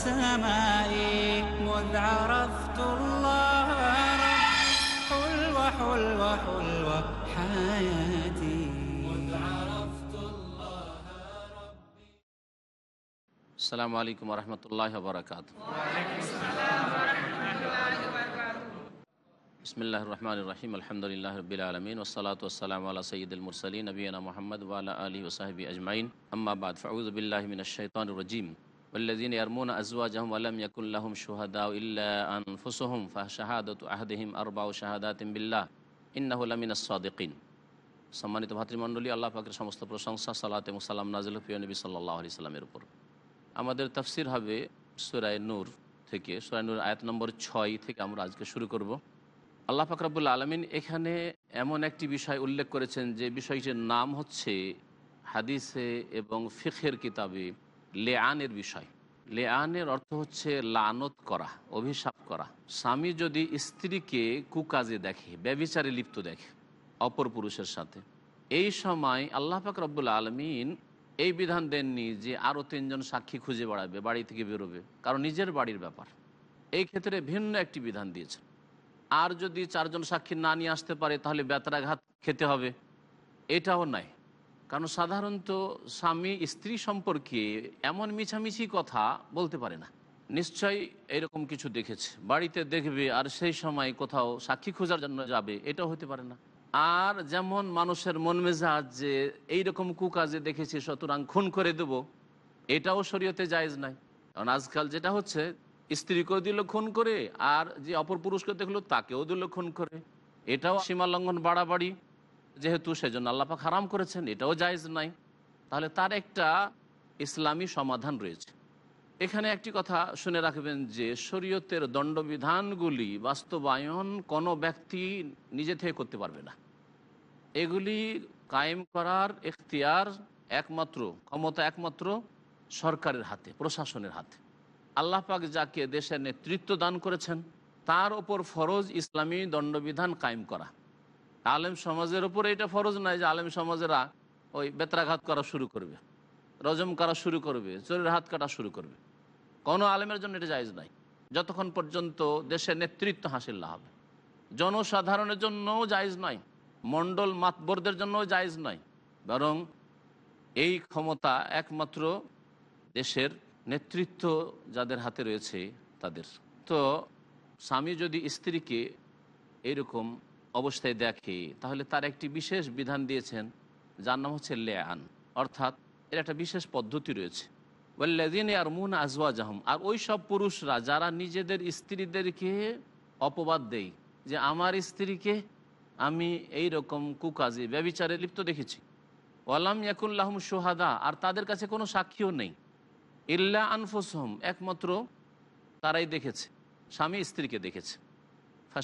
السماء مذ عرفت الله حلوة حلوة حلوة حياتي. السلام عليكم ورحمة الله وبركاته. بسم الله الرحمن الرحيم الحمد لله رب العالمين والصلاة والسلام على سيد المرسلين نبينا محمد وعلى آله وصحبه أجمعين. أما بعد فأعوذ بالله من الشيطان الرجيم. والذين يرمون أزواجهم ولم يكن لهم شهداء إلا أنفسهم فشهادة أحدهم أربع شهادات بالله إنه لمن الصادقين সম্মানিত ভাতৃমণ্ডলী আল্লাহ পাকের সমস্ত প্রশংসা সালাত এবং সালাম নাজিল প্রিয় নবী সাল্লাহ আলি সাল্লামের উপর আমাদের তাফসির হবে সুরায় নূর থেকে সুরায় নূর আয়াত নম্বর ছয় থেকে আমরা আজকে শুরু করব আল্লাহ ফাকরাবুল আলমিন এখানে এমন একটি বিষয় উল্লেখ করেছেন যে বিষয়টির নাম হচ্ছে হাদিসে এবং ফিখের কিতাবে লেআনের বিষয়। লেআনের অর্থ হচ্ছে লানত করা, অভিশাপ করা। স্বামী যদি স্ত্রীকে কুকাজে দেখে ব্যবিচারে লিপ্ত দেখে, অপর পুরুষের সাথে, এই সময় আল্লাহ পাক রব্বুল আলমিন এই বিধান দেননি যে আরও তিনজন সাক্ষী খুঁজে বেড়াবে, বাড়ি থেকে বেরোবে। কারণ নিজের বাড়ির ব্যাপার। এই ক্ষেত্রে ভিন্ন একটি বিধান দিয়েছেন। আর যদি চারজন সাক্ষী না নিয়ে আসতে পারে, তাহলে বেতরাঘাত খেতে হবে। এটাও নাই। কারণ সাধারণত স্বামী স্ত্রী সম্পর্কে এমন মিছামিছি কথা বলতে পারে না। নিশ্চয়ই এরকম কিছু দেখেছে। বাড়িতে দেখবে আর সেই সময় কোথাও সাক্ষী খোঁজার জন্য যাবে, এটাও হতে পারে না। আর যেমন মানুষের মন মেজাজ যে এইরকম কুকাজে দেখেছি, সুতরাং খুন করে দেব, এটাও শরীয়তে জায়েজ নাই। কারণ আজকাল যেটা হচ্ছে, স্ত্রীকেও দিল খুন করে, আর যে অপর পুরুষকে দেখল, তাকেও দিল খুন করে। এটাও সীমা লঙ্ঘন বাড়াবাড়ি। যেহেতু সেজন্য আল্লাপাক হারাম করেছেন, এটাও জায়েজ নাই। তাহলে তার একটা ইসলামী সমাধান রয়েছে। এখানে একটি কথা শুনে রাখবেন যে, শরীয়তের দণ্ডবিধানগুলি বাস্তবায়ন কোনো ব্যক্তি নিজে থেকে করতে পারবে না। এগুলি কায়েম করার এখতিয়ার একমাত্র, ক্ষমতা একমাত্র সরকারের হাতে, প্রশাসনের হাতে। আল্লাহ পাক যাকে দেশের নেতৃত্ব দান করেছেন, তার ওপর ফরজ ইসলামী দণ্ডবিধান কায়েম করা। আলেম সমাজের ওপর এটা ফরজ নাই যে আলেম সমাজেরা ওই বেত্রাঘাত করা শুরু করবে, রজম করা শুরু করবে, চোরের হাত কাটা শুরু করবে। কোনো আলেমের জন্য এটা জায়জ নাই যতক্ষণ পর্যন্ত দেশের নেতৃত্ব হাসিল না হবে। জনসাধারণের জন্যও জায়জ নয় মণ্ডল মাতবরদের জন্যও জায়জ নয়, বরং এই ক্ষমতা একমাত্র দেশের নেতৃত্ব যাদের হাতে রয়েছে তাদের। তো স্বামী যদি স্ত্রীকে এরকম অবস্থায় দেখে, তাহলে তার একটি বিশেষ বিধান দিয়েছেন, যার নাম হচ্ছে লেয়ান অর্থাৎ, এর একটা বিশেষ পদ্ধতি রয়েছে। ওয়াল্লাদিন আর মুন আজওয়া জাহম আর ওই সব পুরুষরা যারা নিজেদের স্ত্রীদেরকে অপবাদ দেয়, যে আমার স্ত্রীকে আমি এই রকম কুকাজে, ব্যবিচারে লিপ্ত দেখেছি। ওয়ালাম ইয়াকুল্লাহম সোহাদা আর তাদের কাছে কোনো সাক্ষীও নেই। ইল্লা আনফুসহম, একমাত্র তারাই দেখেছে, স্বামী স্ত্রীকে দেখেছে।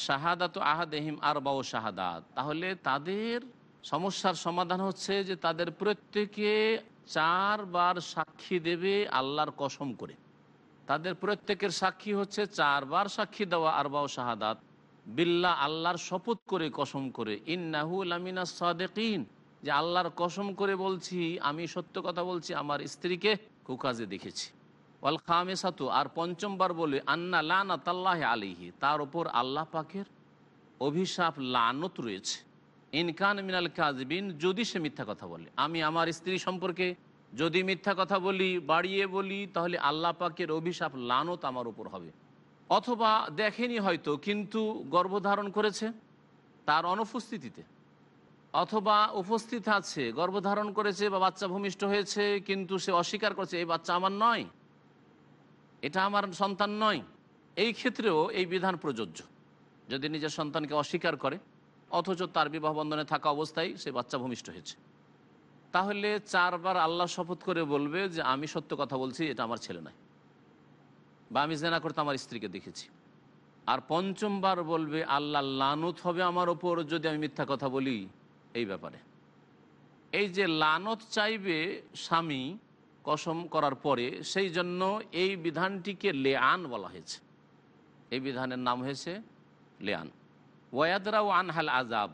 শাহাদা তো আহাদেহিম আর বাও শাহাদাত। তাহলে তাদের সমস্যার সমাধান হচ্ছে যে তাদের প্রত্যেকে চারবার সাক্ষী দেবে আল্লাহর কসম করে। তাদের প্রত্যেকের সাক্ষী হচ্ছে চারবার সাক্ষী দেওয়া আরবাও শাহাদাত। বিল্লা আল্লাহর শপথ করে, কসম করে ইন্নাহুল আমিনা সাদেকিন। যে আল্লাহর কসম করে বলছি, আমি সত্য কথা বলছি, আমার স্ত্রীকে কুকাজে দেখেছি। ওয়াল খামেসাতু, আর পঞ্চমবার বলে, আন্না লানা তাল্লাহ আলিহি তার ওপর আল্লাহ পাকের অভিশাপ, লানত রয়েছে। ইনকান মিনাল কাজবিন যদি সে মিথ্যা কথা বলে। আমি আমার স্ত্রী সম্পর্কে যদি মিথ্যা কথা বলি, বাড়িয়ে বলি, তাহলে আল্লাহ পাকের অভিশাপ, লানত আমার উপর হবে। অথবা দেখেনি হয়তো, কিন্তু গর্ভধারণ করেছে তার অনুপস্থিতিতে। অথবা উপস্থিত আছে, গর্ভধারণ করেছে বা বাচ্চা ভূমিষ্ঠ হয়েছে, কিন্তু সে অস্বীকার করছে, এই বাচ্চা আমার নয়। এটা আমার সন্তান নয়। এই ক্ষেত্রেও এই বিধান প্রযোজ্য। যদি নিজের সন্তানকে অস্বীকার করে, অথচ তার বিবাহ বন্ধনে থাকা অবস্থায় সে বাচ্চা ভূমিষ্ঠ হয়েছে। তাহলে চারবার আল্লাহ শপথ করে বলবে যে, আমি সত্য কথা বলছি, এটা আমার ছেলে নয়। বা, আমি জেনা করতে আমার স্ত্রীকে দেখেছি। আর পঞ্চমবার বলবে, আল্লাহ লানত হবে আমার ওপর যদি আমি মিথ্যা কথা বলি। এই ব্যাপারে। এই যে লানত চাইবে স্বামী কসম করার পরে সেই জন্য এই বিধানটিকে লেআন বলা হয়েছে। এই বিধানের নাম হয়েছে লেআন। ওয়াদরাও আনহাল আজাব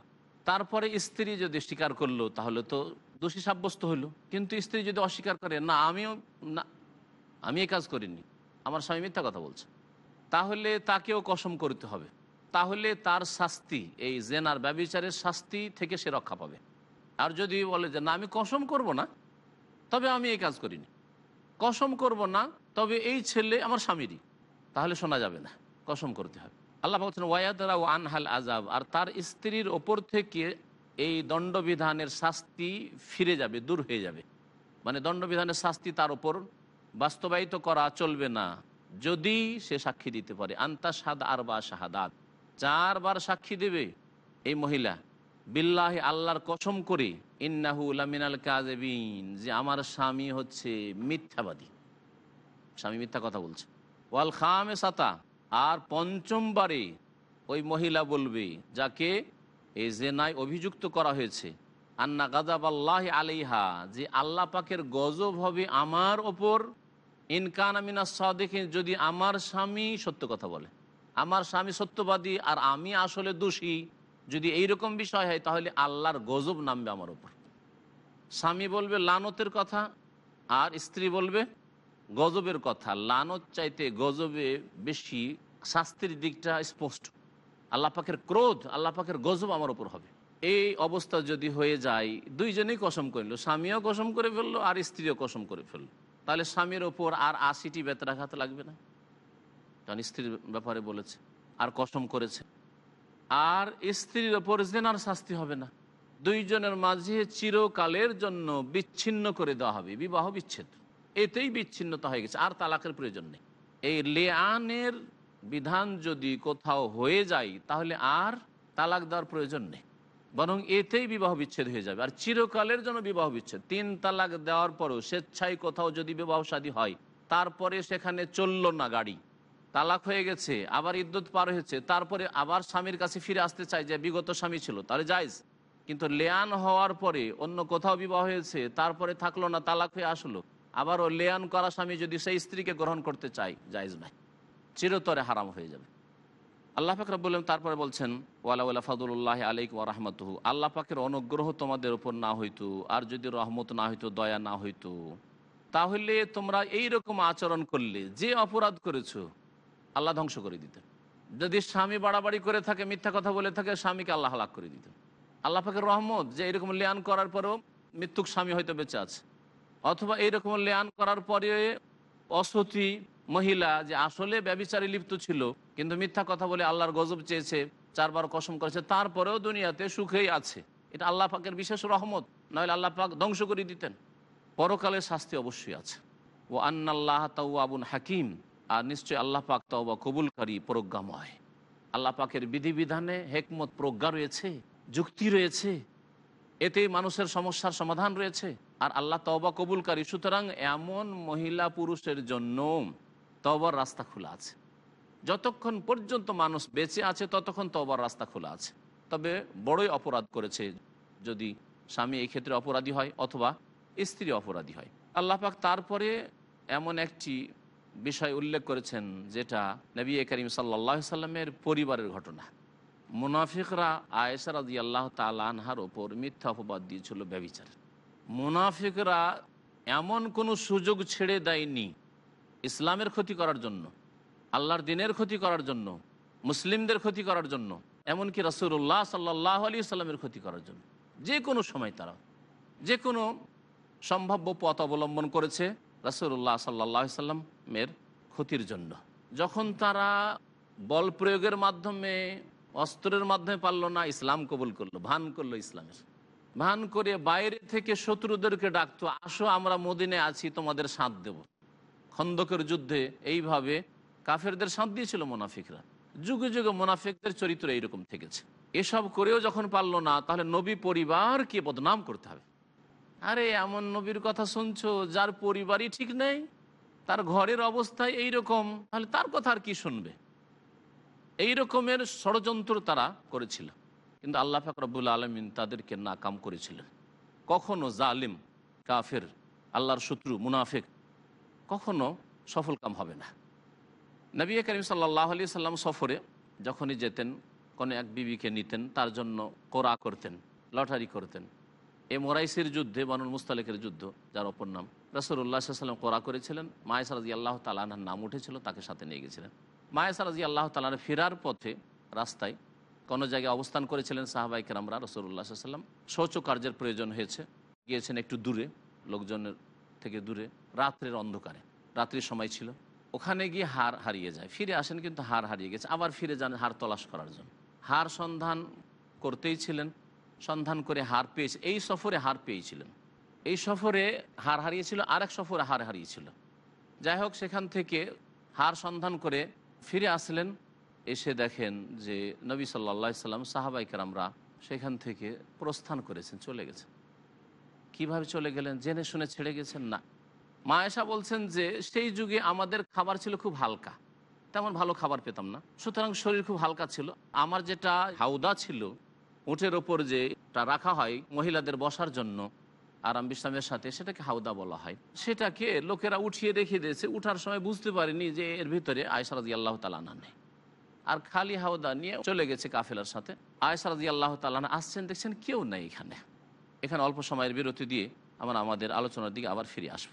তারপরে স্ত্রী যদি স্বীকার করল, তাহলে তো দোষী সাব্যস্ত হলো কিন্তু স্ত্রী যদি অস্বীকার করে, না, আমিও, না, আমি এই কাজ করিনি, আমার স্বামী মিথ্যা কথা বলছে। তাহলে তাকেও কসম করতে হবে। তাহলে তার শাস্তি, এই জেনার ব্যবিচারের শাস্তি থেকে সে রক্ষা পাবে। আর যদি বলে যে, না, আমি কসম করব না তবে আমি এই কাজ করিনি। কসম করব না, তবে এই ছেলে আমার স্বামীরই। তাহলে শোনা যাবে না, কসম করতে হবে। আল্লাহ বলছেন ওয়াদারা ও আনহাল আজাব আর তার স্ত্রীর ওপর থেকে এই দণ্ডবিধানের শাস্তি ফিরে যাবে, দূর হয়ে যাবে। মানে দণ্ডবিধানের শাস্তি তার ওপর বাস্তবায়িত করা চলবে না। যদি সে সাক্ষী দিতে পারে, আন্তা সাদ আর বা শাহাদাত। চারবার সাক্ষী দেবে এই মহিলা। বিল্লাহি আল্লাহর কসম করে ইন্নাহু লামিনাল কাজেবিন যে আমার স্বামী হচ্ছে মিথ্যাবাদী। স্বামী মিথ্যা কথা বলছে। ওয়াল খামে সাতা আর পঞ্চমবারে ওই মহিলা বলবে, যাকে এই জেনায় অভিযুক্ত করা হয়েছে, আন্না গাজাব আল্লাহ আলিহা যে আল্লাহ পাকের গজব হবে আমার ওপর। ইনকান আমিনা সাদেকে যদি আমার স্বামী সত্য কথা বলে। আমার স্বামী সত্যবাদী, আর আমি আসলে দোষী। যদি এইরকম বিষয় হয়, তাহলে আল্লাহর গজব নামবে আমার ওপর স্বামী বলবে, লানতের কথা। আর স্ত্রী বলবে, গজবের কথা। লানত চাইতে গজবে বেশি শাস্তির দিকটা স্পষ্ট। আল্লাহ ক্রোধ, আল্লাহ গজব আমার ওপর হবে। এই অবস্থা যদি হয়ে যায়, দুইজনেই কসম করল। স্বামীও কসম করে ফেলল আর স্ত্রীও কসম করে ফেলল। তাহলে স্বামীর ওপর আর আশিটি বেতরাঘাত লাগবে না? কারণ স্ত্রীর ব্যাপারে বলেছে, আর কসম করেছে। আর স্ত্রীর ওপর জেনার শাস্তি হবে না। দুইজনের মাঝে চিরকালের জন্য বিচ্ছিন্ন করে দেওয়া হবে, বিবাহ বিচ্ছেদ। এতেই বিচ্ছিন্নতা হয়ে গেছে, আর তালাকের প্রয়োজন নেই। এই লেআনের বিধান যদি কোথাও হয়ে যায়, তাহলে আর তালাক দেওয়ার প্রয়োজন নেই। বরং এতেই বিবাহ বিচ্ছেদ হয়ে যাবে। আর চিরকালের জন্য বিবাহ বিচ্ছেদ। তিন তালাক দেওয়ার পরেও স্বেচ্ছায় কোথাও যদি বিবাহ শাদী হয়, তারপরে সেখানে চলল না গাড়ি। তালাক হয়ে গেছে, আবার ইদ্যুৎ পার হয়েছে, তারপরে আবার স্বামীর কাছে ফিরে আসতে চায় যে বিগত স্বামী ছিল, তাহলে যাইজ কিন্তু লেয়ান হওয়ার পরে অন্য কোথাও বিবাহ হয়েছে, তারপরে থাকল না, তালাক হয়ে আসলো। আবারও লেয়ান করা স্বামী যদি সেই স্ত্রীকে গ্রহণ করতে চায়, জায়জ নাই চিরতরে হারাম হয়ে যাবে। আল্লাহ পাক বললেন তারপরে বলছেন, ওয়ালা ফাদুল্লাহ আলাইক ওয়া রাহমাতুহু। আল্লাহ পাকের অনুগ্রহ তোমাদের উপর না হইতো, আর যদি রহমত না হইতো, দয়া না হইতো। তাহলে তোমরা এই রকম আচরণ করলে, যে অপরাধ করেছ আল্লাহ ধ্বংস করে দিতেন। যদি স্বামী বাড়াবাড়ি করে থাকে, মিথ্যা কথা বলে থাকে, স্বামীকে আল্লাহ হালাক করে দিতেন। আল্লাহ পাকের রহমত যে এরকম লেয়ান করার পরেও মৃত্যুক স্বামী হয়তো বেঁচে আছে। অথবা এইরকম লেয়ান করার পরে অসতী মহিলা যে আসলে ব্যবিচারে লিপ্ত ছিল, কিন্তু মিথ্যা কথা বলে আল্লাহর গজব চেয়েছে, চারবার কসম করেছে, তারপরেও দুনিয়াতে সুখেই আছে। এটা আল্লাহ পাকের বিশেষ রহমত নইলে আল্লাহ পাক ধ্বংস করে দিতেন। পরকালের শাস্তি অবশ্যই আছে। ও আন্না আল্লাহ আন্নাল্লাহ তাউআবুন হাকিম। আর নিশ্চয়ই আল্লাহ পাক তওবা কবুলকারী, প্রজ্ঞাময়। আল্লাহ পাকের বিধিবিধানে হেকমত, প্রজ্ঞা রয়েছে, যুক্তি রয়েছে। এতে মানুষের সমস্যার সমাধান রয়েছে। আর আল্লাহ তওবা কবুলকারী, সুতরাং এমন মহিলা পুরুষের জন্য তবার রাস্তা খোলা আছে। যতক্ষণ পর্যন্ত মানুষ বেঁচে আছে, ততক্ষণ তবার রাস্তা খোলা আছে। তবে বড়ই অপরাধ করেছে যদি স্বামী এই ক্ষেত্রে অপরাধী হয় অথবা স্ত্রী অপরাধী হয়। আল্লাহ পাক তারপরে এমন একটি বিষয় উল্লেখ করেছেন যেটা নবী করিম সাল্লাহ সাল্লামের পরিবারের ঘটনা। মুনাফিকরা আয়েসা রাজি আল্লাহ তালানহার ওপর মিথ্যা অপবাদ দিয়েছিল ব্যবিচার মুনাফিকরা এমন কোনো সুযোগ ছেড়ে দেয়নি ইসলামের ক্ষতি করার জন্য, আল্লাহর দিনের ক্ষতি করার জন্য, মুসলিমদের ক্ষতি করার জন্য, এমনকি রসুল্লাহ সাল্লাহ আলী সাল্লামের ক্ষতি করার জন্য। যে কোনো সময় তারা, যে কোনো সম্ভাব্য পথ অবলম্বন করেছে। রসুল্লাহ সাল্লা সাল্লামের ক্ষতির জন্য। যখন তারা বল প্রয়োগের মাধ্যমে, অস্ত্রের মাধ্যমে পারল না, ইসলাম কবুল করল, ভান করল ইসলামের। ভান করে বাইরে থেকে শত্রুদেরকে ডাকতো, আসো, আমরা মদিনে আছি, তোমাদের সাঁত দেব। খন্দকের যুদ্ধে এইভাবে কাফেরদের সাঁত দিয়েছিল মোনাফিকরা। যুগে যুগে মোনাফিকদের চরিত্র এইরকম থেকেছে। এসব করেও যখন পারল না, তাহলে নবী পরিবারকে বদনাম করতে হবে। আরে, এমন নবীর কথা শুনছো, যার পরিবারই ঠিক নেই? তার ঘরের অবস্থায় এই রকম তাহলে তার কথা আর কি শুনবে? এই রকমের ষড়যন্ত্র তারা করেছিল। কিন্তু আল্লাহ ফাকরাবুল আলমিন তাদেরকে নাকাম করেছিলেন। কখনো জালিম, কাফের, আল্লাহর শত্রু, মুনাফেক, কখনো সফল কাম হবে না। নবী করিম সাল্লাহ আলি সাল্লাম সফরে যখনই যেতেন, কোনো এক বিবিকে নিতেন, তার জন্য কোরা করতেন, লটারি করতেন। এ মোরাইসির যুদ্ধে, বানুল মুস্তালেকের যুদ্ধ, যার অপর নাম। রসুল্লাহ সাল্লাম কোরা করেছিলেন। মায়েসা রাজি আল্লাহ তালানার নাম উঠেছিল, তাকে সাথে নিয়ে গেছিলেন। মায়েসা রাজি আল্লাহ তালার ফেরার পথে, রাস্তায় কোনো জায়গায় অবস্থান করেছিলেন সাহাবাই কেরামরা রসুল্লাহ সাল্লাম শৌচ কার্যের প্রয়োজন হয়েছে। গিয়েছেন একটু দূরে, লোকজনের থেকে দূরে, রাত্রের অন্ধকারে। রাত্রির সময় ছিল। ওখানে গিয়ে হার হারিয়ে যায়। ফিরে আসেন, কিন্তু হার হারিয়ে গেছে। আবার ফিরে যান হার তলাশ করার জন্য। হার সন্ধান করতেই ছিলেন। সন্ধান করে হার পেয়েছে। এই সফরে হার পেয়েছিলেন। এই সফরে হার হারিয়েছিল, আরেক সফরে হার হারিয়েছিল। যাই হোক, সেখান থেকে হার সন্ধান করে ফিরে আসলেন। এসে দেখেন যে নবী সাল্লা সাল্লাম, সাহাবাই কেরামরা সেখান থেকে প্রস্থান করেছেন, চলে গেছেন। কীভাবে চলে গেলেন? জেনে শুনে ছেড়ে গেছেন? না। মায়েশা বলছেন যে, সেই যুগে আমাদের খাবার ছিল খুব হালকা। তেমন ভালো খাবার পেতাম না। সুতরাং শরীর খুব হালকা ছিল। আমার যেটা হাউদা ছিল উঠের ওপর যে টা রাখা হয় মহিলাদের বসার জন্য, আরাম বিশ্রামের সাথে সেটাকে হাউদা বলা হয়। সেটাকে লোকেরা উঠিয়ে রেখে দিয়েছে। উঠার সময় বুঝতে পারেনি যে এর ভিতরে আয়সারাদি আল্লাহ তালানা নেই। আর খালি হাওদা নিয়ে চলে গেছে কাফেলার সাথে। আয়সারাদি আল্লাহ তালানা আসছেন, দেখছেন কেউ নেই এখানে। এখানে অল্প সময়ের বিরতি দিয়ে আমরা আমাদের আলোচনার দিকে আবার ফিরে আসব।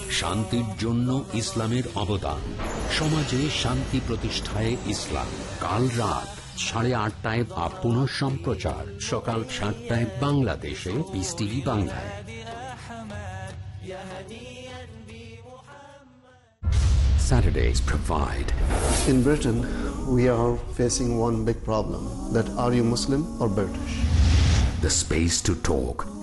শান্তির জন্য ইসলামের অবদান সমাজে শান্তি প্রতিষ্ঠায় ইসলাম কাল রাত সাড়ে আটটায় বা পুনঃ সম্প্রচার সকাল সাতটায় বাংলাদেশে টিভি বাংলায় Saturdays provide In Britain, we are facing one big problem that are you Muslim or British? the space to talk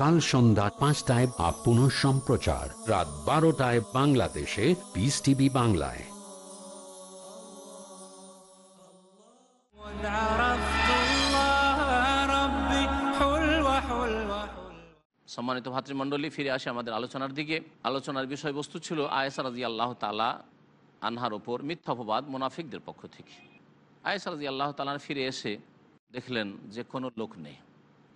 কাল সন্ধ্যা পাঁচটায় বা পুনঃ সম্প্রচার। রাত বারোটায় বাংলাদেশে পিস টিভি বাংলায়। সম্মানিত ভাতৃমণ্ডলী, ফিরে আসে আমাদের আলোচনার দিকে। আলোচনার বিষয়বস্তু ছিল আয়েসারাজি আল্লাহ তালা আনহার ওপর মিথ্যা অপবাদ মোনাফিকদের পক্ষ থেকে। আয়েসারাজি আল্লাহ তালা ফিরে এসে দেখলেন যে কোনো লোক নেই।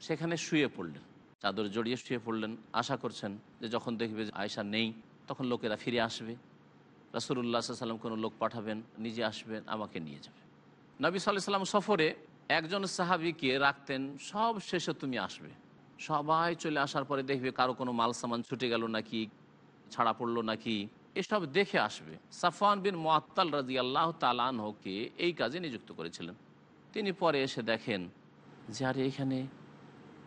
সেখানে শুয়ে পড়লেন। চাদর জড়িয়ে শুয়ে পড়লেন। আশা করছেন যে যখন দেখবে যে আয়েশা নেই, তখন লোকেরা ফিরে আসবে। রাসুল্লাহ সাল্লাম কোনো লোক পাঠাবেন, নিজে আসবেন আমাকে নিয়ে যাবে। নবী সাল্লাহ সাল্লাম সফরে একজন সাহাবিকে রাখতেন, সব শেষে তুমি আসবে। সবাই চলে আসার পরে দেখবে কারও কোনো মাল সামান ছুটে গেল নাকি, ছাড়া পড়ল নাকি, এসব দেখে আসবে। সাফান বিন মোয়াত্তাল রাজি আল্লাহ তালানহকে এই কাজে নিযুক্ত করেছিলেন। তিনি পরে এসে দেখেন যে আরে এখানে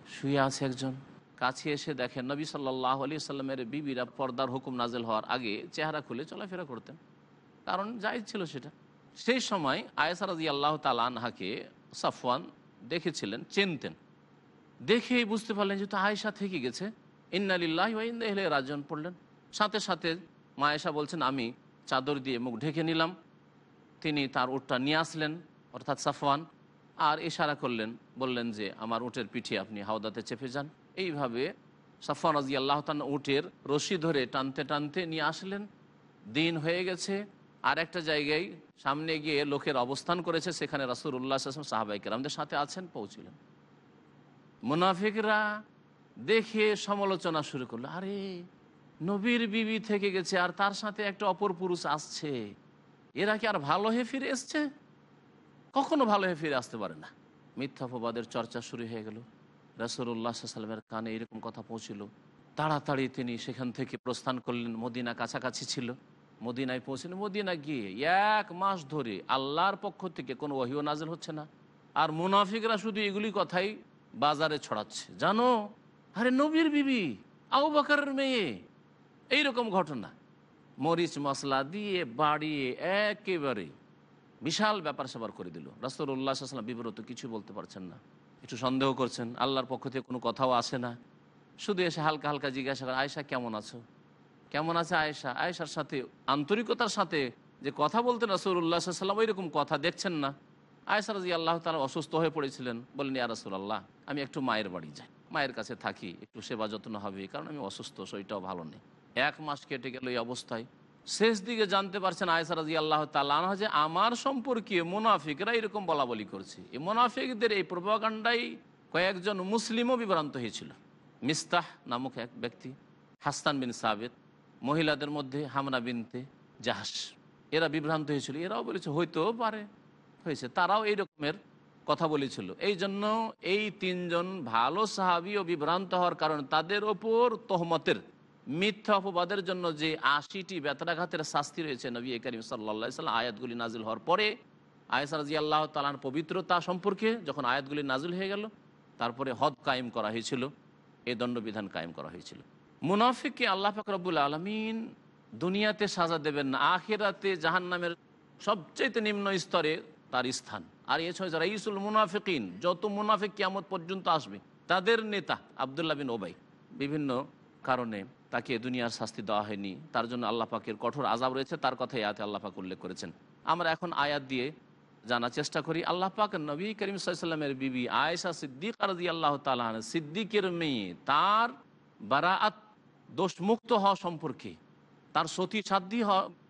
শুয়ে আছে একজন। কাছে এসে দেখেন নবী সাল্লাহ আলি সাল্লামের বিবিরা পর্দার হুকুম নাজেল হওয়ার আগে চেহারা খুলে চলাফেরা করতেন। কারণ যাই ছিল সেটা। সেই সময় আয়েসা রাজি আল্লাহ তালানহাকে সাফওয়ান দেখেছিলেন, চিনতেন। দেখেই বুঝতে পারলেন যে তো আয়েশা থেকে গেছে। ইন্নালিল্লাহ ওয়াইন্দা রাজন পড়লেন। সাথে সাথে মায়েশা বলছেন, আমি চাদর দিয়ে মুখ ঢেকে নিলাম। তিনি তার উটটা নিয়ে আসলেন, অর্থাৎ সাফওয়ান। আর ইশারা করলেন, বললেন যে, আমার উটের পিঠে আপনি হাওদাতে চেপে যান। এইভাবে সাফওয়ান রাজি আল্লাহ উটের রশি ধরে টানতে টানতে নিয়ে আসলেন। দিন হয়ে গেছে। আর একটা জায়গায় সামনে গিয়ে লোকের অবস্থান করেছে, সেখানে রাসুল উল্লাহ আসলাম সাহাবাইকের আমাদের সাথে আছেন, পৌঁছিলেন। মুনাফিকরা দেখে সমালোচনা শুরু করল, আরে, নবীর বিবি থেকে গেছে, আর তার সাথে একটা অপর পুরুষ আসছে। এরা কি আর ভালো হয়ে ফিরে এসছে? কখনো ভালো হয়ে ফিরে আসতে পারে না। মিথ্যা মিথ্যাপবাদের চর্চা শুরু হয়ে গেল। রাসুল্লাহ সাল্লামের কানে এরকম কথা পৌঁছিল। তাড়াতাড়ি তিনি সেখান থেকে প্রস্থান করলেন। মদিনা কাছাকাছি ছিল। মদিনায় পৌঁছলেন মদিনা গিয়ে এক মাস ধরে আল্লাহর পক্ষ থেকে কোনো ওহিও নাজেল হচ্ছে না। আর মুনাফিকরা শুধু এগুলি কথাই বাজারে ছড়াচ্ছে। জানো? আরে নবীর বিবি, আবু বাকারের মেয়ে, এইরকম ঘটনা। মরিচ মশলা দিয়ে বাড়িয়ে একেবারে বিশাল ব্যাপার স্যাপার করে দিল। রাসুল্লাহ সাল্লাম বিব্রত, কিছু বলতে পারছেন না। একটু সন্দেহ করছেন, আল্লাহর পক্ষ থেকে কোনো কথাও আসে না। শুধু এসে হালকা হালকা জিজ্ঞাসা করে আয়সা কেমন আছো? কেমন আছে আয়েশা? আয়েশার সাথে, আন্তরিকতার সাথে, যে কথা বলতেন রাসুল্লাহ সাল্লাম ওইরকম কথা দেখছেন না। আয়েশা রাজি আল্লাহ তালা অসুস্থ হয়ে পড়েছিলেন। বললেন, ইয়া রাসুল্লাহ আমি একটু মায়ের বাড়ি যাই। মায়ের কাছে থাকি, একটু সেবা যত্ন হবে, কারণ আমি অসুস্থ, শরীরটাও ভালো নেই। এক মাস কেটে গেল এই অবস্থায়। শেষ দিকে জানতে পারছেন আয়েশা রাজি আল্লাহ তাল্লাহ যে আমার সম্পর্কে মুনাফিকরা এরকম বলা বলি করছে। এই মুনাফিকদের এই প্রভাকাণ্ডাই কয়েকজন মুসলিমও বিভ্রান্ত হয়েছিল। মিস্তাহ নামক এক ব্যক্তি হাস্তান বিন সাবেদ মহিলাদের মধ্যে হামনা বিনতে জাহাস এরা বিভ্রান্ত হয়েছিল। এরাও বলেছে, হইতেও পারে। হয়েছে। তারাও এই রকমের কথা বলেছিল। এই জন্য এই তিনজন ভালো সাহাবি ও বিভ্রান্ত হওয়ার কারণে তাদের ওপর তহমতের মিথ্যা অপবাদের জন্য যে আশিটি বেতরাঘাতের শাস্তি রয়েছে নবী করিম সাল্লা সাল্লাম আয়াতগুলি নাজিল হওয়ার পরে আয়সা রাজি আল্লাহ তালার পবিত্রতা সম্পর্কে যখন আয়াতগুলি নাজিল হয়ে গেল, তারপরে হদ কায়েম করা হয়েছিল এই দণ্ডবিধান কায়েম করা হয়েছিল। মুনাফিককে আল্লাহ ফাকরাবুল আলমিন দুনিয়াতে সাজা দেবেন না, আখেরাতে জাহান নামের সবচেয়ে নিম্ন স্তরে তার স্থান। আর এছাড়া যারা ইসুল মুনাফিকিন, যত মুনাফিক কিয়ামত পর্যন্ত আসবে, তাদের নেতা আবদুল্লাহ বিন ওবাই। বিভিন্ন কারণে তাকে দুনিয়ার শাস্তি দেওয়া হয়নি। তার জন্য আল্লাহ পাকের কঠোর আজাব রয়েছে। তার কথাই আয়াতে আল্লাহ পাক উল্লেখ করেছেন। আমরা এখন আয়াত দিয়ে জানার চেষ্টা করি, আল্লাহ পাক নবী করিম সাল্লামের বিবি আয়েশা সিদ্দিক রাজি আল্লাহ তালাহ সিদ্দিকের মেয়ে, তার বারাআত দোষমুক্ত হওয়া সম্পর্কে, তার সতী সাধ্যী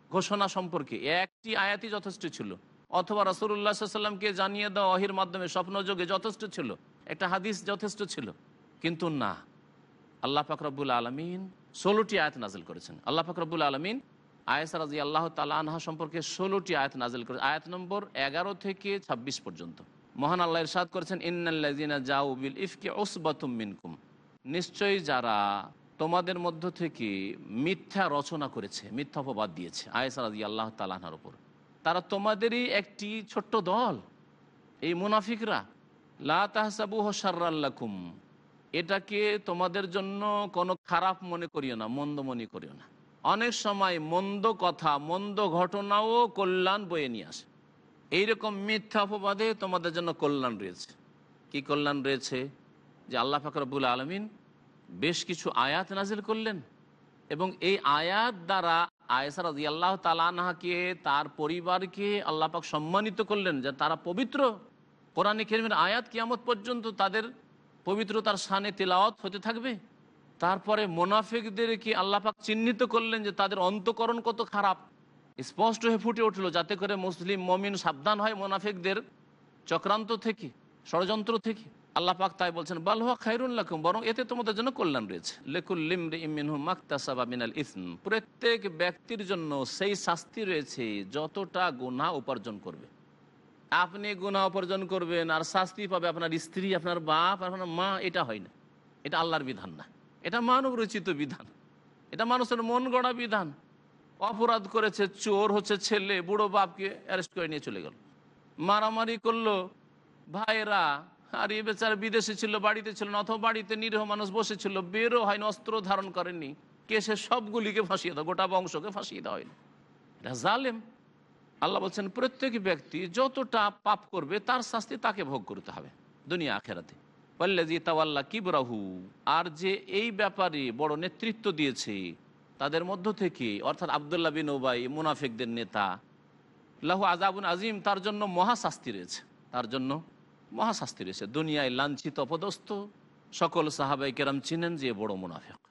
ঘোষণা সম্পর্কে একটি আয়াতই যথেষ্ট ছিল। অথবা রসুল্লাহ সাল্লামকে জানিয়ে দেওয়া অহির মাধ্যমে স্বপ্নযোগে যথেষ্ট ছিল। একটা হাদিস যথেষ্ট ছিল। কিন্তু না। আল্লাহ ফাকরাবুল আলমিন ষোলোটি আয়াত নাজিল করেছেন। আল্লাহ ফাকরাবুল আলমিন আয়েসা রাজি আল্লাহ তালা সম্পর্কে ষোলোটি আয়াত নাজিল করে আয়াত নম্বর এগারো থেকে ২৬ পর্যন্ত। মহান আল্লাহ ইরশাদ করেছেন ইন্নাল্লাজিনা জাউবিল ইফকে ওসবাতুম মিনকুম। নিশ্চয়ই যারা তোমাদের মধ্য থেকে মিথ্যা রচনা করেছে, মিথ্যা অপবাদ দিয়েছে আয়েসা রাজি আল্লাহ তালাহার ওপর তারা তোমাদেরই একটি ছোট্ট দল। এই মুনাফিকরা, লা তাহসাবু হসার্রাল্লাকুম এটাকে তোমাদের জন্য কোনো খারাপ মনে করিও না, মন্দ মনে করিও না। অনেক সময় মন্দ কথা, মন্দ ঘটনাও কল্যাণ বয়ে নিয়ে আসে। এইরকম মিথ্যা অপবাদে তোমাদের জন্য কল্যাণ রয়েছে। কি কল্যাণ রয়েছে? যে আল্লাহ ফাকরবুল আলমিন বেশ কিছু আয়াত নাজিল করলেন এবং এই আয়াত দ্বারা আয়েসা রাজি আল্লাহ তালানহাকে তার পরিবারকে আল্লাহ পাক সম্মানিত করলেন যে তারা পবিত্র কোরআন আয়াত কিয়ামত পর্যন্ত তাদের পবিত্রতার সানে তেলাওয়াত হতে থাকবে। তারপরে মোনাফিকদেরকে আল্লাহ পাক চিহ্নিত করলেন যে তাদের অন্তকরণ কত খারাপ? স্পষ্ট হয়ে ফুটে উঠল, যাতে করে মুসলিম মমিন সাবধান হয় মোনাফেকদের চক্রান্ত থেকে, ষড়যন্ত্র থেকে। আল্লাহ পাক তাই বলছেন বালহা খাইরুল্লাকুম বরং এতে তোমাদের জন্য কল্যাণ রয়েছে। মিনাল ইসম। প্রত্যেক ব্যক্তির জন্য সেই শাস্তি রয়েছে, যতটা গুনাহ উপার্জন করবে। আপনি গুনাহ উপার্জন করবেন আর শাস্তি পাবে আপনার স্ত্রী, আপনার বাপ আপনার মা, এটা হয় না। এটা আল্লাহর বিধান না। এটা মানব রচিত বিধান। এটা মানুষের মন গড়া বিধান। অপরাধ করেছে, চোর হচ্ছে ছেলে, বুড়ো বাপকে অ্যারেস্ট করে নিয়ে চলে গেল। মারামারি করল ভাইয়েরা। আর এ বেচারা বিদেশে ছিল, বাড়িতে ছিল না, অথবা বাড়িতে নিরীহ মানুষ বসেছিল, বেরো হয়নি, অস্ত্র ধারণ করেননি। কেসে সবগুলিকে ফাঁসিয়ে দেওয়া গোটা বংশকে ফাঁসিয়ে দেওয়া হয়নি। এটা জালেম। আল্লাহ বলছেন, প্রত্যেক ব্যক্তি যতটা পাপ করবে, তার শাস্তি তাকে ভোগ করতে হবে দুনিয়া আখেরাতে। পাল্লাজি তাওয়াল্লা কিবরাহু। আর যে এই ব্যাপারে বড় নেতৃত্ব দিয়েছে, তাদের মধ্য থেকে, অর্থাৎ আবদুল্লাহ বিন ওবাই মুনাফিকদের নেতা, লাহু আজাবুন আজিম তার জন্য মহাশাস্তি রয়েছে। তার জন্য মহাশাস্তি রয়েছে। দুনিয়ায় লাঞ্ছিত, অপদস্থ সকল সাহাবাই কেরাম চিনেন যে বড় মুনাফিক।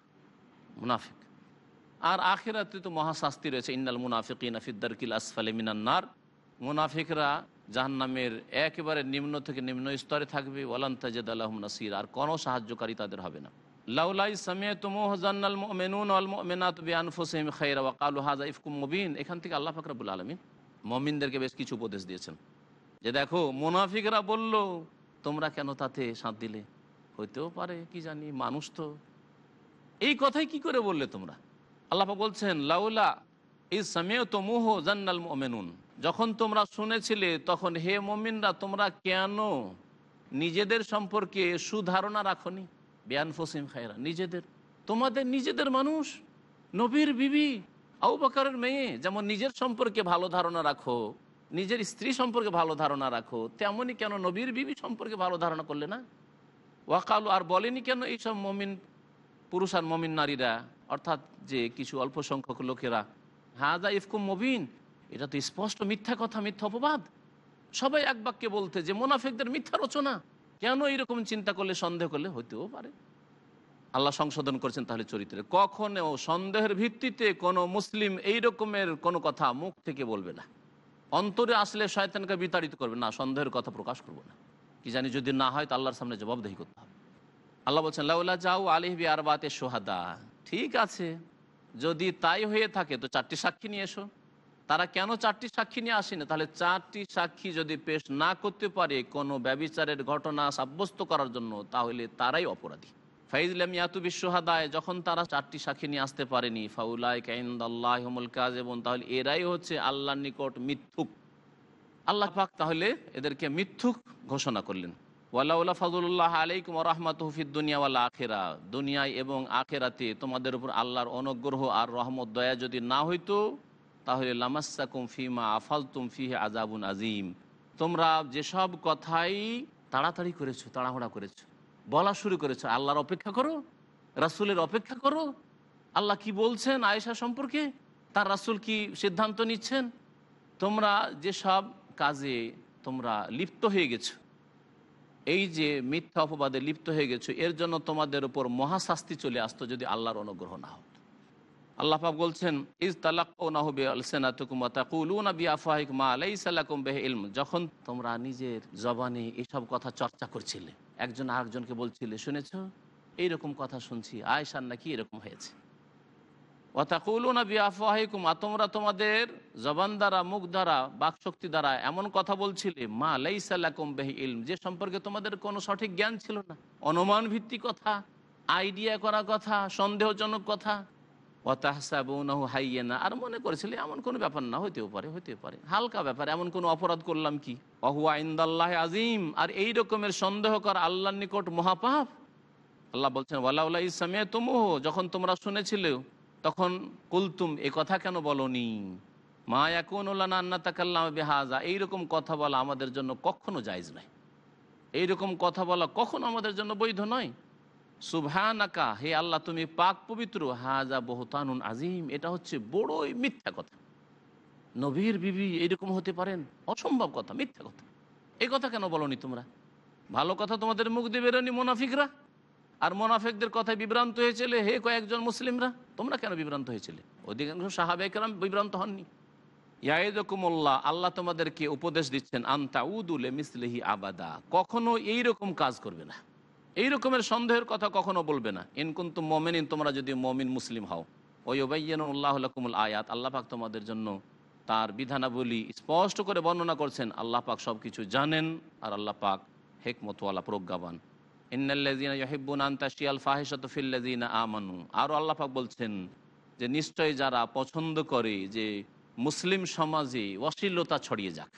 মুনাফিক। আর আখেরাতে তো মহাশাস্তি রয়েছে। ইন্নাল মুনাফিক ইনাফিদ্দারকিল আসফালে মিনান্নার মুনাফিকরা জাহান্নামের একেবারে নিম্ন থেকে নিম্ন স্তরে থাকবে। ওয়ালান তাজেদ আল্লাহম নাসির। আর কোনো সাহায্যকারী তাদের হবে না। লাউলাই সামিয়ে তুমুহ জান্নাল মেনুন আল মেনাত বিয়ান ফুসিম খাইরা ওয়াকালু হাজা ইফকুম মুবিন। এখান থেকে আল্লাহ ফাকরাবুল আলমিন মমিনদেরকে বেশ কিছু উপদেশ দিয়েছেন। যে দেখো, মুনাফিকরা বলল, তোমরা কেন তাতে সাঁত দিলে? হইতেও পারে, কি জানি, মানুষ তো। এই কথাই কি করে বললে তোমরা? আল্লাহ বলছেন, লাউলা এই সামিয় তো জান্নাল মেনুন যখন তোমরা শুনেছিলে, তখন হে মমিনরা, তোমরা কেন নিজেদের সম্পর্কে সুধারণা রাখনি? বেয়ান ফসিম খায়রা, নিজেদের। তোমাদের নিজেদের মানুষ, নবীর বিবি আউ বাকারের মেয়ে, যেমন নিজের সম্পর্কে ভালো ধারণা রাখো, নিজের স্ত্রী সম্পর্কে ভালো ধারণা রাখো তেমনই কেন নবীর বিবি সম্পর্কে ভালো ধারণা করলে না? ওয়াকালু, আর বলেনি কেন এইসব মমিন, পুরুষ আর মমিন নারীরা? অর্থাৎ যে কিছু অল্প সংখ্যক লোকেরা হাজা ইফকুম মবিন এটা তো স্পষ্ট মিথ্যা কথা, মিথ্যা অপবাদ। সবাই এক বাক্যে বলতে যে, মোনাফেকদের মিথ্যা রচনা কেন এইরকম চিন্তা করলে, সন্দেহ করলে? হইতেও পারে। আল্লাহ সংশোধন করেছেন তাহলে চরিত্রে। কখনো সন্দেহের ভিত্তিতে কোনো মুসলিম এই রকমের কোনো কথা মুখ থেকে বলবে না। অন্তরে আসলে শয়তানকে বিতাড়িত করবে। না, সন্দেহের কথা প্রকাশ করব না। কি জানি যদি না হয়, তো আল্লাহর সামনে জবাবদেহি করতে হবে। আল্লাহ বলছেন, লাউলা যাও আলিহবি আর বাতে সোহাদা ঠিক আছে। যদি তাই হয়ে থাকে, তো চারটি সাক্ষী নিয়ে এসো। তারা কেন চারটি সাক্ষী নিয়ে আসেনি? তাহলে চারটি সাক্ষী যদি পেশ না করতে পারে, কোনো ব্যবিচারের ঘটনা সাব্যস্ত করার জন্য, তাহলে তারাই অপরাধী। ফাইজলাম ইয়াতু বিশ্বহাদায় যখন তারা চারটি সাক্ষী নিয়ে আসতে পারেনি ফাউলাই কাইন্দাল্লাহমুল কাজ এবং তাহলে এরাই হচ্ছে আল্লাহর নিকট মিথ্যুক। আল্লাহ পাক তাহলে এদেরকে মিথ্যুক ঘোষণা করলেন। ওয়াল্লাহ ফাজুল্লাহ আলাইকুম রহমাত হুফিদ দুনিয়া ওয়ালা আখেরা। দুনিয়ায় এবং আখেরাতে তোমাদের উপর আল্লাহর অনুগ্রহ আর রহমত, দয়া যদি না হইতো, তাহলে লামাসাকুম ফিমা আফালতুম ফিহে আজাবুন আজিম তোমরা যেসব কথাই তাড়াতাড়ি করেছ, তাড়াহুড়া করেছ, বলা শুরু করেছ, আল্লাহর অপেক্ষা করো, রাসুলের অপেক্ষা করো, আল্লাহ কি বলছেন আয়েশা সম্পর্কে? তার রাসুল কি সিদ্ধান্ত নিচ্ছেন? তোমরা যেসব কাজে তোমরা লিপ্ত হয়ে গেছো এই যে মিথ্যা অপবাদে লিপ্ত হয়ে গেছো, এর জন্য তোমাদের উপর মহাশাস্তি চলে আসতো যদি আল্লাহর অনুগ্রহ না হতো। আল্লাহ বলছেন, ইজ তালাকুনাহবে আলসেনাতুকুম তাকুলুনা বিআফাহিক মা লাইসা লাকুম বিহি ইলম। যখন তোমরা নিজের জবানে এসব কথা চর্চা করছিলে, একজন আরেকজনকে বলছিলে, শুনেছ? এইরকম কথা শুনছি আয়সার নাকি এরকম হয়েছে। তোমরা তোমাদের জবান দ্বারা, মুখ দ্বারা, বাকশক্তি দ্বারা এমন কথা বলছিলে, মা লাইসা লাকুম বিহি ইলম, যে সম্পর্কে তোমাদের কোনো সঠিক জ্ঞান ছিল না। অনুমান ভিত্তিক কথা, আইডিয়া করা কথা, সন্দেহজনক কথা। আর মনে করেছিলে এমন কোনো ব্যাপার না, হইতেও পারে হইতেও পারে। হালকা ব্যাপার, এমন কোনো অপরাধ করলাম কি? অহুয়া ইন্দাল্লাহ আজিম আর এই রকমের সন্দেহ কর আল্লাহর নিকট মহাপাপ। আল্লাহ বলছেন ওয়ালাউলা ইসলামে তুমুহ যখন তোমরা শুনেছিলে তখন কুলতুম, এ কথা কেন বলনি? মা এখন আন্না তাকাল্লাম বেহাজা এইরকম কথা বলা আমাদের জন্য কখনো জায়জ নয়। এইরকম কথা বলা কখনো আমাদের জন্য বৈধ নয়। সুবহানাকা, হে আল্লাহ, তুমি পাক পবিত্র। হাজা বহুতানুন আজিম। এটা হচ্ছে বড়ই মিথ্যা কথা। নবীর বিবি এরকম হতে পারেন? অসম্ভব কথা, মিথ্যা কথা। এই কথা কেন বলনি তোমরা? ভালো কথা তোমাদের মুখ দিয়ে বেরোনি মোনাফিকরা? আর মোনাফেকদের কথায় বিভ্রান্ত হয়েছিলে? হে কয়েকজন মুসলিমরা, তোমরা কেন বিভ্রান্ত হয়েছিলে? অধিকাংশ সাহাবেকরাম বিভ্রান্ত হননি। ইয়াইদকুমুল্লাহ, আল্লাহ তোমাদেরকে উপদেশ দিচ্ছেন আন্তা উদুলে মিসলিহি আবাদা। কখনো এই রকম কাজ করবে না। এই রকমের সন্দেহের কথা কখনো বলবে না। ইনকুন্তু মমিন তোমরা যদি মমিন মুসলিম হও। ওই ওবাইয়ানুল্লাহকুমুল আয়াত, আল্লাহ পাক তোমাদের জন্য তার বিধানাবলী স্পষ্ট করে বর্ণনা করছেন। আল্লাহ পাক সব কিছু জানেন আর আল্লাহ পাক হেকমতওয়ালা প্রজ্ঞাবান। ইন্নাল্লাযীনা ইউহিব্বুনা আন তাশিয়াল ফাহিশাতু ফিল্লাযীনা আমানু। আর আল্লাপাক বলছেন যে, নিশ্চয়ই যারা পছন্দ করে যে, মুসলিম সমাজে অশ্লীলতা ছড়িয়ে যাক।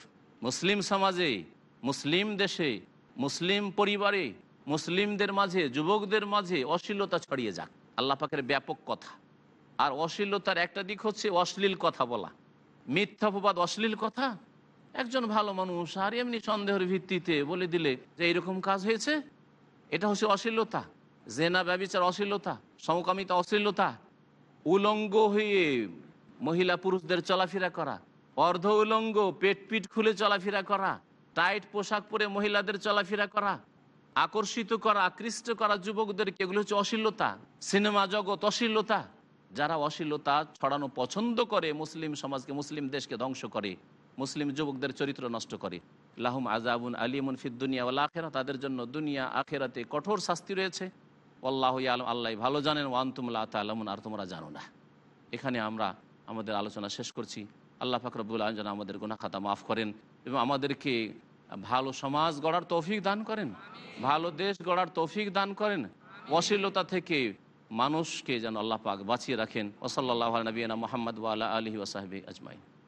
মুসলিম সমাজে, মুসলিম দেশে, মুসলিম পরিবারে, মুসলিমদের মাঝে, যুবকদের মাঝে অশ্লীলতা ছড়িয়ে যাক। আল্লাহ পাকের ব্যাপক কথা। আর অশ্লীলতার একটা দিক হচ্ছে অশ্লীল কথা বলা। মিথ্যাপবাদ অশ্লীল কথা? একজন ভালো মানুষ আর এমনি সন্দেহের ভিত্তিতে বলে দিলে যে, এইরকম কাজ হয়েছে? এটা হচ্ছে অশ্লীলতা। জেনা, ব্যবিচার, অশ্লীলতা, সমকামিতা, অশ্লীলতা। উলঙ্গ হয়ে মহিলা পুরুষদের চলাফেরা করা, অর্ধ উলঙ্গ, পেট পিট খুলে চলাফেরা করা, টাইট পোশাক পরে মহিলাদের চলাফেরা করা, আকর্ষিত করা, আকৃষ্ট করা যুবকদেরকে এগুলো হচ্ছে অশ্লীলতা। সিনেমা জগৎ অশ্লীলতা। যারা অশ্লীলতা ছড়ানো পছন্দ করে, মুসলিম সমাজকে, মুসলিম দেশকে ধ্বংস করে মুসলিম যুবকদের চরিত্র নষ্ট করে। লাহুম আজাবুন আলিমুন ফিদ দুনিয়া ওয়াল আখেরা তাদের জন্য দুনিয়া আখেরাতে কঠোর শাস্তি রয়েছে। আল্লাহ আলম আল্লাহ ভালো জানেন ওয়ান্তুমুল্লাহ তালামুন, আর তোমরা জানো না। এখানে আমরা আমাদের আলোচনা শেষ করছি। আল্লাহ ফাকরবুল আলম আমাদের গুনা খাতা মাফ করেন এবং আমাদেরকে ভালো সমাজ গড়ার তৌফিক দান করেন, ভালো দেশ গড়ার তৌফিক দান করেন, অশ্লীলতা থেকে মানুষকে যেন আল্লাহ পাক বাঁচিয়ে রাখেন। ওসল্লাহ নবীনা মোহাম্মদ ওয়ালা আলহি ওসাহাবি আজমাই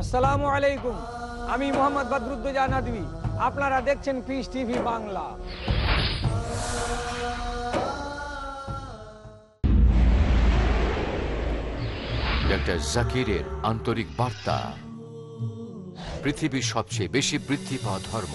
আসসালামু আলাইকুম। আমি মোহাম্মদ বদরুদ্দোজা নদী আপনারা দেখছেন পিস টিভি বাংলা। ডক্টর জাকিরের আন্তরিক বার্তা। পৃথিবীর সবচেয়ে বেশি বৃদ্ধি পাওয়া ধর্ম।